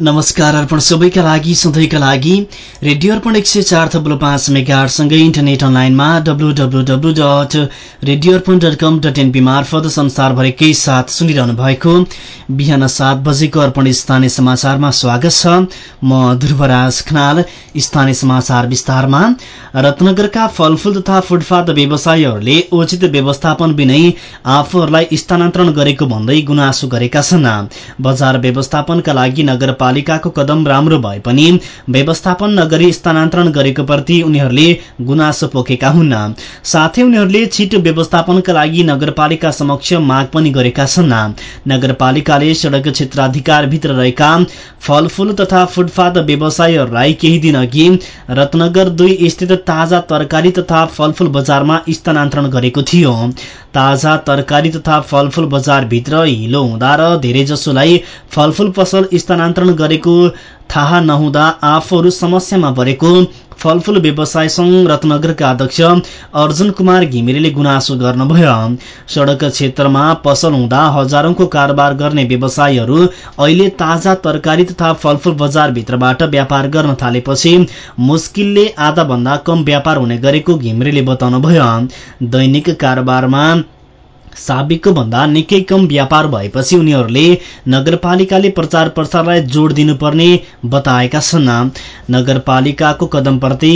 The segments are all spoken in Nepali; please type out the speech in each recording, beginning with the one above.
नमस्कार अर्पण सबैका लागि सधैँका लागि। रेडियो अर्पण एक सय चार थप्लो पाँच मेगाहरूसँगै इन्टरनेट अनलाइनमा W W W dot radio Arpan dot com dot NP मार्फत संसारभरिकै साथ सुनिरहनु भएको बिहान सात बजेको अर्पण स्थानीय समाचारमा स्वागत छ। म ध्रुवराज खनाल स्थानीय समाचार विस्तारमा। रत्नगरका फलफूल तथा फुटपाथ व्यवसायीहरूले उचित व्यवस्थापन बिनै आफूहरूलाई स्थानान्तरण गरेको भन्दै गुनासो गरेका छन्। बजार व्यवस्थापनका लागि नगर नगरपालिकाको कदम राम्रो भए पनि व्यवस्थापन नगरी स्थानान्तरण गरेको प्रति उनीहरूले गुनासो पोखेका हुन्। साथै उनीहरूले छिटो व्यवस्थापनका लागि नगरपालिका समक्ष माग पनि गरेका छन्। नगरपालिकाले सड़क क्षेत्राधिकारभित्र रहेका फलफूल तथा फुटपाथ व्यवसायीहरूलाई केही दिन अघि रत्नगर दुई स्थित ताजा तरकारी तथा फलफूल बजारमा स्थानान्तरण गरेको थियो। ताजा तरकारी तथा फलफूल बजारभित्र हिलो हुँदा र धेरैजसोलाई फलफूल पसल स्थानान्तरण गरेको थाहा नहुँदा आफूहरू समस्यामा परेको फलफूल व्यवसाय संघ रत्नगरका अध्यक्ष अर्जुन कुमार घिमिरेले गुनासो गर्नुभयो। सड़क क्षेत्रमा पसल हुँदा हजारौंको कारोबार गर्ने व्यवसायीहरू अहिले ताजा तरकारी तथा फलफूल बजारभित्रबाट व्यापार गर्न थालेपछि मुस्किलले आधा भन्दा कम व्यापार हुने गरेको घिमिरेले बताउनुभयो। दैनिक कारोबारमा साबिकको भन्दा निकै कम व्यापार भएपछि उनीहरूले नगरपालिकाले प्रचार प्रसारलाई जोड दिनुपर्ने बताएका छन्। नगरपालिकाको कदमप्रति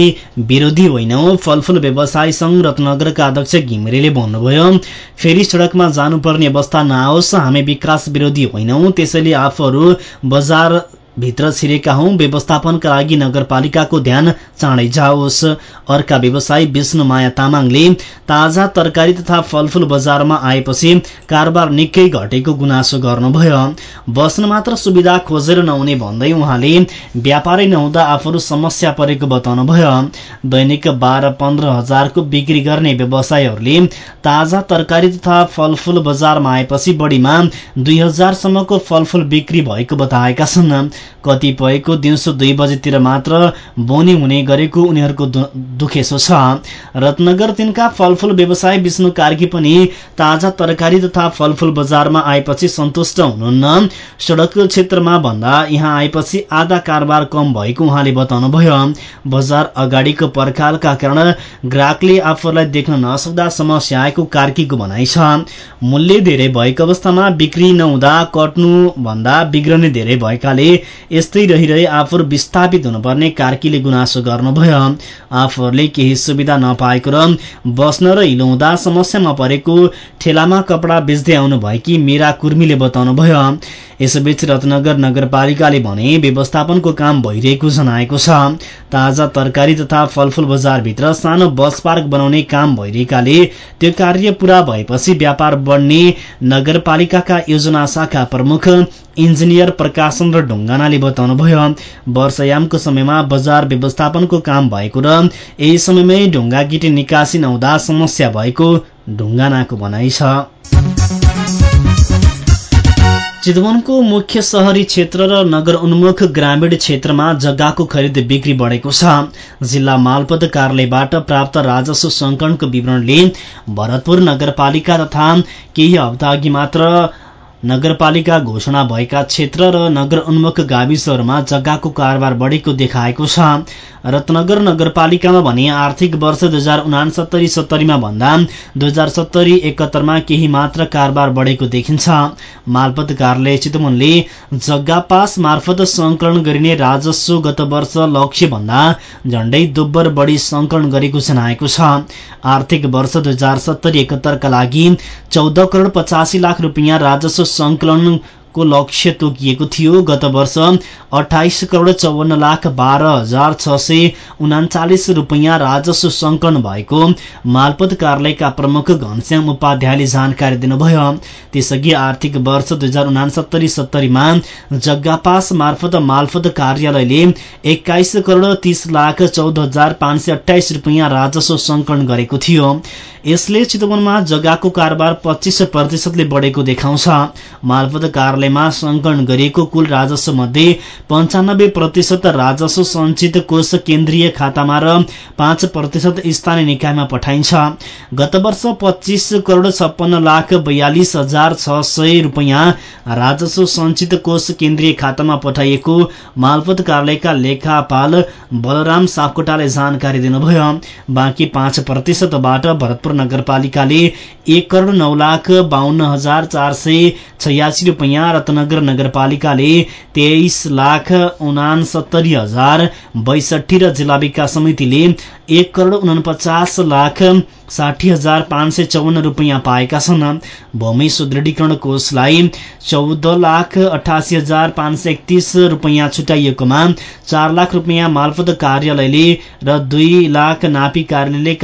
विरोधी होइनौ फलफूल व्यवसाय संघ रत्नगरका अध्यक्ष घिमिरेले भन्नुभयो फेरि सड़कमा जानुपर्ने अवस्था नआओस् हामी विकास विरोधी होइनौ त्यसैले आफूहरू बजार भित्र छिरेका हौं व्यवस्थापनका लागि नगरपालिकाको ध्यान चाँडै जाओस्। अर्का व्यवसायी विष्णु माया तामाङले ताजा तरकारी तथा फलफूल बजारमा आएपछि कारोबार निकै घटेको गुनासो गर्नुभयो। बस्न मात्र सुविधा खोजेर नहुने भन्दै उहाँले व्यापारै नहुँदा आफूहरू समस्या परेको बताउनुभयो। दैनिक बाह्र पन्ध्र हजारको बिक्री गर्ने व्यवसायीहरूले ताजा तरकारी तथा फलफूल बजारमा आएपछि बढीमा दुई हजारसम्मको फलफूल बिक्री भएको बताएका छन्। कतिपयको दिउँसो दुई बजेतिर मात्र बोनी हुने गरेको उनीहरूको दुखेसो छ। रत्नगर तिनका फलफूल व्यवसाय विष्णु कार्की पनि ताजा तरकारी तथा फलफूल बजारमा आएपछि सन्तुष्ट हुनुहुन्न। सड़क क्षेत्रमा भन्दा यहाँ आएपछि आधा कारोबार कम भएको उहाँले बताउनुभयो। बजार अगाडिको पर्खालका कारण ग्राहकले आफूलाई देख्न नसक्दा समस्या आएको कार्कीको भनाइ छ। मूल्य धेरै भएको अवस्थामा बिक्री नहुँदा कट्नु भन्दा बिग्रने धेरै भएकाले यस्तै रहिरहे आफूहरू विस्थापित हुनुपर्ने कार्कीले गुनासो गर्नुभयो। आफूहरूले केही सुविधा नपाएको र बस्न र हिलोउँदा समस्यामा परेको ठेलामा कपडा बेच्दै आउनु भएकी मेरा कुर्मीले बताउनुभयो। यसबीच रत्नगर नगरपालिकाले भने व्यवस्थापनको काम भइरहेको जनाएको छ। ताजा तरकारी तथा फलफूल बजारभित्र सानो बस पार्क बनाउने काम भइरहेकाले त्यो कार्य पूरा भएपछि व्यापार बढ्ने नगरपालिकाका योजना शाखा प्रमुख इन्जिनियर प्रकाशन र ढुङ्गानाले बताउनुभयो वर्षयामको समयमा बजार व्यवस्थापनको काम भएको र यही समयमै ढुङ्गा गिटी निकासी नहुँदा समस्या भएको ढुङ्गानाको भनाइ छ। चितवनको मुख्य शहरी क्षेत्र र नगर उन्मुख ग्रामीण क्षेत्रमा जग्गाको खरिद बिक्री बढेको छ। जिल्ला मालपत कार्यालयबाट प्राप्त राजस्व संकलनको विवरणले भरतपुर नगरपालिका तथा केही हप्ता अघि मात्र नगरपालिका घोषणा भएका क्षेत्र र नगर उन्मुख गाविसहरूमा जग्गाको कारोबार बढेको देखाएको छ। रत्नगर नगरपालिकामा भने आर्थिक वर्ष दुई हजार उनासत्तरी सत्तरीमा भन्दा दुई हजार सत्तरी एकहत्तरमा केही मात्र कारोबार बढेको देखिन्छ। मालपत कार्यालय चितवनले जग्गा पास मार्फत संकलन गरिने राजस्व गत वर्ष लक्ष्य भन्दा झण्डै दोब्बर बढी संकलन गरेको जनाएको छ। आर्थिक वर्ष दुई हजार सत्तरी एकहत्तरका लागि चौध करोड़ पचासी लाख रुपियाँ राजस्व संकलन को लक्ष्य तोकिएको थियो। गत वर्ष अठाइस करोड़ चौवन्न लाख बाह्र हजार छ सय उनाचालिस रूपियाँ राजस्व संकलन भएको मालपत कार्यालयका प्रमुख घनश्याम उपाध्यायले जानकारी दिनुभयो। त्यसअघि आर्थिक वर्ष दुई हजार उनासत्तरी सत्तरीमा जग्गा पास मार्फत मालपत कार्यालयले एक्काइस करोड़ तीस लाख चौध हजार पाँच सय अठाइस रूपियाँ राजस्व संकलन गरेको थियो। यसले चितवनमा जग्गाको कारोबार पच्चीस प्रतिशतले बढेको देखाउँछ। मालपत कार्यालयमा संकलन गरिएको कुल राजस्व मध्ये पञ्चानब्बे प्रतिशत राजस्व सञ्चित कोष केन्द्रीय खातामा र पाँच प्रतिशत स्थानीय निकायमा पठाइन्छ। गत वर्ष पच्चीस करोड़ छप्पन्न लाख बयालिस हजार छ सय रूपियाँ राजस्व सञ्चित कोष केन्द्रीय खातामा पठाइएको मालपत कार्यालयका लेखापाल बलराम सापकोटाले जानकारी दिनुभयो। बाँकी पाँच प्रतिशतबाट भरतपुर नगरपालिकाले एक करोड़ नौ लाख बाहन्न हजार चार सय छयासी रूपियाँ रत्नगर नगरपालिकाले तेइस लाख उनासत्तरी हजार बैसठी र जिल्ला विकास समितिले एक करोड़ उनपचास लाख साठी हजार पाँच सय चौन्न रूपियाँ पाएका छन्। भूमि सुदृढीकरण कोषलाई चौध लाख अठासी हजार पाँच सय एकतिस रूपियाँ छुट्याइएकोमा चार लाख रूपियाँ मालपत कार्यालयले र दुई लाख नापी कार्यालयले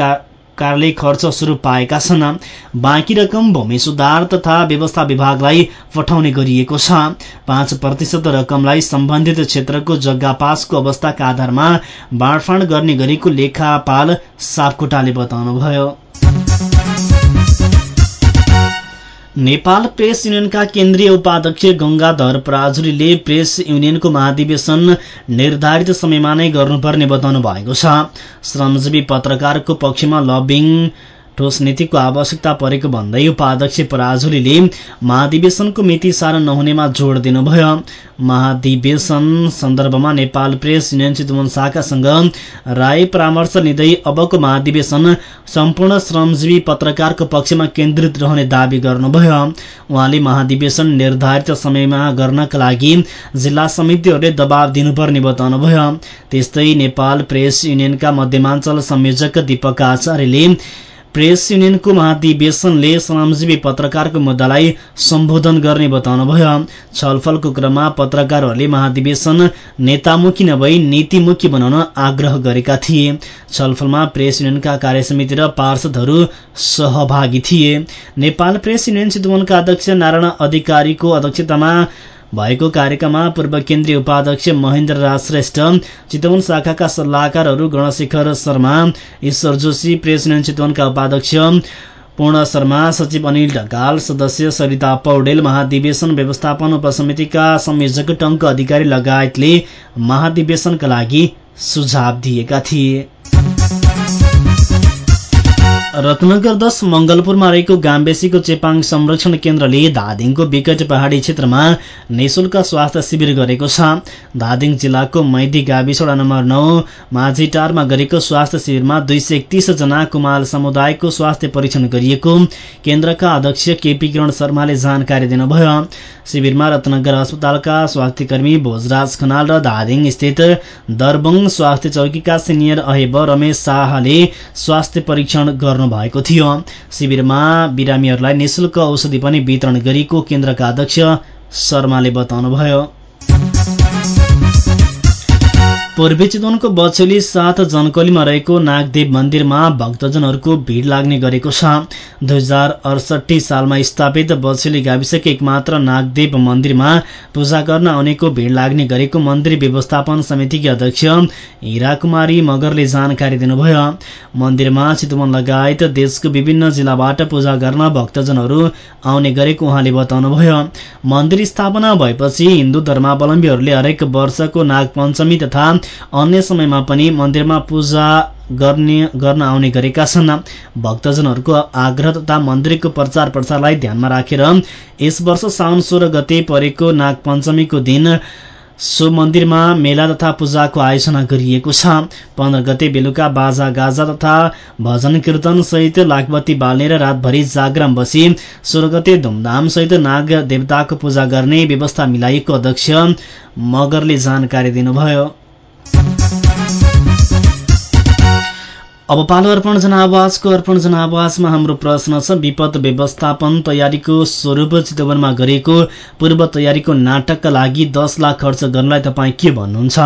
कार्यालय खर्च स्वरूप पाएका छन्। बाँकी रकम भूमि सुधार तथा व्यवस्था विभागलाई पठाउने गरिएको छ। पाँच प्रतिशत रकमलाई सम्बन्धित क्षेत्रको जग्गा पासको अवस्थाका आधारमा बाँडफाँड गर्ने गरेको लेखापाल सापकोटाले बताउनुभयो। नेपाल प्रेस युनियनका केन्द्रीय उपाध्यक्ष गंगाधर पराजुलीले प्रेस युनियनको महाधिवेशन निर्धारित समयमा नै गर्नुपर्ने बताउनु भएको छ। श्रमजीवी पत्रकारको पक्षमा लबिङ ठोस नीतिको आवश्यकता परेको भन्दै उपाध्यक्ष पराजुलीले महाधिवेशनको मिति साह्रो नहुनेमा जोड़ दिनुभयो। महाधिवेशन सन्दर्भमा नेपाल प्रेस युनियन चितवन शाखासँग राय परामर्श लिँदै अबको महाधिवेशन सम्पूर्ण श्रमजीवी पत्रकारको पक्षमा केन्द्रित रहने दावी गर्नुभयो। उहाँले महाधिवेशन निर्धारित समयमा गर्नका लागि जिल्ला समितिहरूले दबाव दिनुपर्ने बताउनुभयो। त्यस्तै नेपाल प्रेस युनियनका मध्यमाञ्चल संयोजक दीपक आचार्यले प्रेस युनियनको महाधिवेशनले श्रमजीवी पत्रकारको मुद्दालाई सम्बोधन गर्ने बताउनुभयो। छलफलको क्रममा पत्रकारहरूले महाधिवेशन नेतामुखी नभई नीतिमुखी बनाउन आग्रह गरेका थिए। छलफलमा प्रेस युनियनका कार्यसमिति र पार्षदहरू सहभागी थिए। नेपाल प्रेस युनियन चितवनका अध्यक्ष नारायण अधिकारीको अध्यक्षतामा भएको कार्यक्रममा पूर्व केन्द्रीय उपाध्यक्ष महेन्द्र राज श्रेष्ठ चितवन शाखाका सल्लाहकारहरू गणशेखर शर्मा ईश्वर जोशी प्रेस युनियन चितवनका उपाध्यक्ष पूर्ण शर्मा सचिव अनिल ढकाल सदस्य सरिता पौडेल महाधिवेशन व्यवस्थापन उपसमितिका संयोजक टंक अधिकारी लगायतले महाधिवेशनका लागि सुझाव दिएका थिए। रत्नगर दश मंगलपुरमा रहेको गाम्बेसीको चेपाङ संरक्षण केन्द्रले धादिङको विकट पहाडी क्षेत्रमा निशुल्क स्वास्थ्य शिविर गरेको छ। धादिङ जिल्लाको मैदी गाविस वडा नम्बर नौ माझीटारमा गरेको स्वास्थ्य शिविरमा दुई जना कुमाल समुदायको स्वास्थ्य परीक्षण गरिएको केन्द्रका अध्यक्ष केपी किरण शर्माले जानकारी दिनुभयो। शिविरमा रत्नगर अस्पतालका स्वास्थ्य कर्मी भोजराज खनाल र धादिङ स्थित दरबङ स्वास्थ्य चौकीका सिनियर अहेब रमेश शाहले स्वास्थ्य परीक्षण गर्नु भएको थियो। शिविरमा बिरामीहरूलाई निशुल्क औषधि पनि वितरण गरिएको केन्द्रका अध्यक्ष शर्माले बताउनुभयो। पूर्वी चितवनको बछेली साथ जनकलीमा रहेको नागदेव मन्दिरमा भक्तजनहरूको भीड़ लाग्ने गरेको छ। दुई हजार अडसठी सालमा स्थापित बछेली गाविसका एकमात्र नागदेव मन्दिरमा पूजा गर्न आउनेको भीड़ लाग्ने गरेको मन्दिर व्यवस्थापन समितिकी अध्यक्ष हिरा कुमारी मगरले जानकारी दिनुभयो। मन्दिरमा चितवन लगायत देशको विभिन्न जिल्लाबाट पूजा गर्न भक्तजनहरू आउने गरेको उहाँले बताउनुभयो। मन्दिर स्थापना भएपछि हिन्दू धर्मावलम्बीहरूले हरेक वर्षको नागपञ्चमी तथा अन्य समयमा पनि मन्दिरमा पूजा गर्ने गर्न आउने गरेका छन्। भक्तजनहरूको आग्रह तथा मन्दिरको प्रचार प्रसारलाई ध्यानमा राखेर यस वर्ष साउन सोह्र गते परेको नागपञ्चमीको दिन सो मन्दिरमा मेला तथा पूजाको आयोजना गरिएको छ। पन्ध्र गते बेलुका बाजा गाजा तथा भजन कीर्तन सहित लागबत्ती बाल्ने र रातभरि जागराम बसी सोह्र गते धुमधामसहित नाग देवताको पूजा गर्ने व्यवस्था मिलाइएको अध्यक्ष मगरले जानकारी दिनुभयो। अब पालो अर्पण जनावाजको अर्पण जनावाजमा हाम्रो प्रश्न छ विपद व्यवस्थापन तयारीको स्वरूप चितवनमा गरिएको पूर्व तयारीको नाटकका लागि दस लाख खर्च गर्नलाई तपाईँ के भन्नुहुन्छ?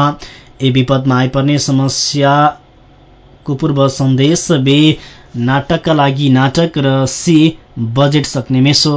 ए विपदमा आइपर्ने समस्याको पूर्व सन्देश बे नाटकका लागि नाटक र सी बजेट सक्ने मेसो।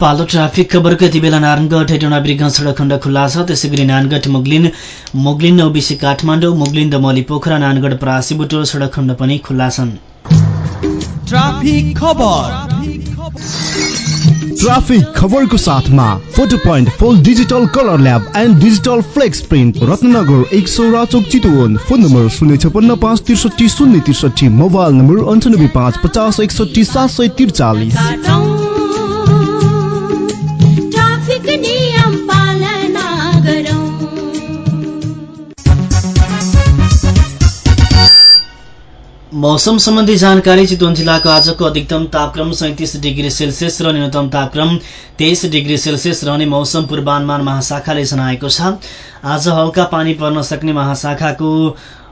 पालो ट्राफिक खबरको यति बेला नारायणगढ हेटौँडा सडक खण्ड खुल्ला छ। त्यसै गरी नानगढ मुगलिन मुगलिन नौबिसी काठमाडौँ मुगलिन दमली पोखरा नानगढ परासीबुटो सडक खण्ड पनि खुल्ला छन्। ट्राफिक खबरको साथमा photo point full digital colour lab and digital flex print Ratnagar एक सौ राचोक चितवन। फोन नम्बर शून्य छपन्न पाँच त्रिसठी शून्य त्रिसठी मोबाइल नम्बर अन्ठानब्बे पाँच पचास एकसठी सात सय त्रिचालिस। मौसम सम्बन्धी जानकारी चितवन जिल्लाको आजको अधिकतम तापक्रम सैतिस डिग्री सेल्सियस र न्यूनतम तापक्रम तेइस डिग्री सेल्सियस रहने मौसम पूर्वानुमान महाशाखाले जनाएको छ। आज हल्का पानी पर्न सक्ने महाशाखाको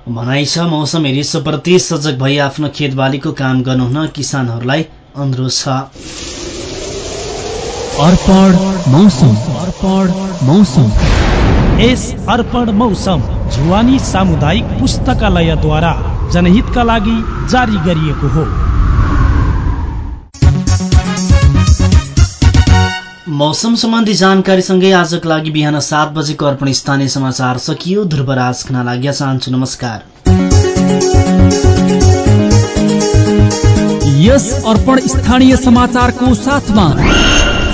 भनाइ छ मौसम हेरिसोप्रति सजग भई आफ्नो खेतबालीको काम गर्नुहुन किसानहरूलाई अनुरोध छ। अर्पण मौसम। अर्पण मौसम। यस अर्पण मौसम जुवानी सामुदायिक पुस्तकालयद्वारा। जनहितका लागि जारी गरिएको हो। मौसम सम्बन्धी जानकारीसँगै आजको लागि बिहान सात बजेको अर्पण स्थानीय समाचार सकियो। ध्रुवराज खना लाग्या चाहन्छु नमस्कार। यस अर्पण स्थानीय समाचारको साथमा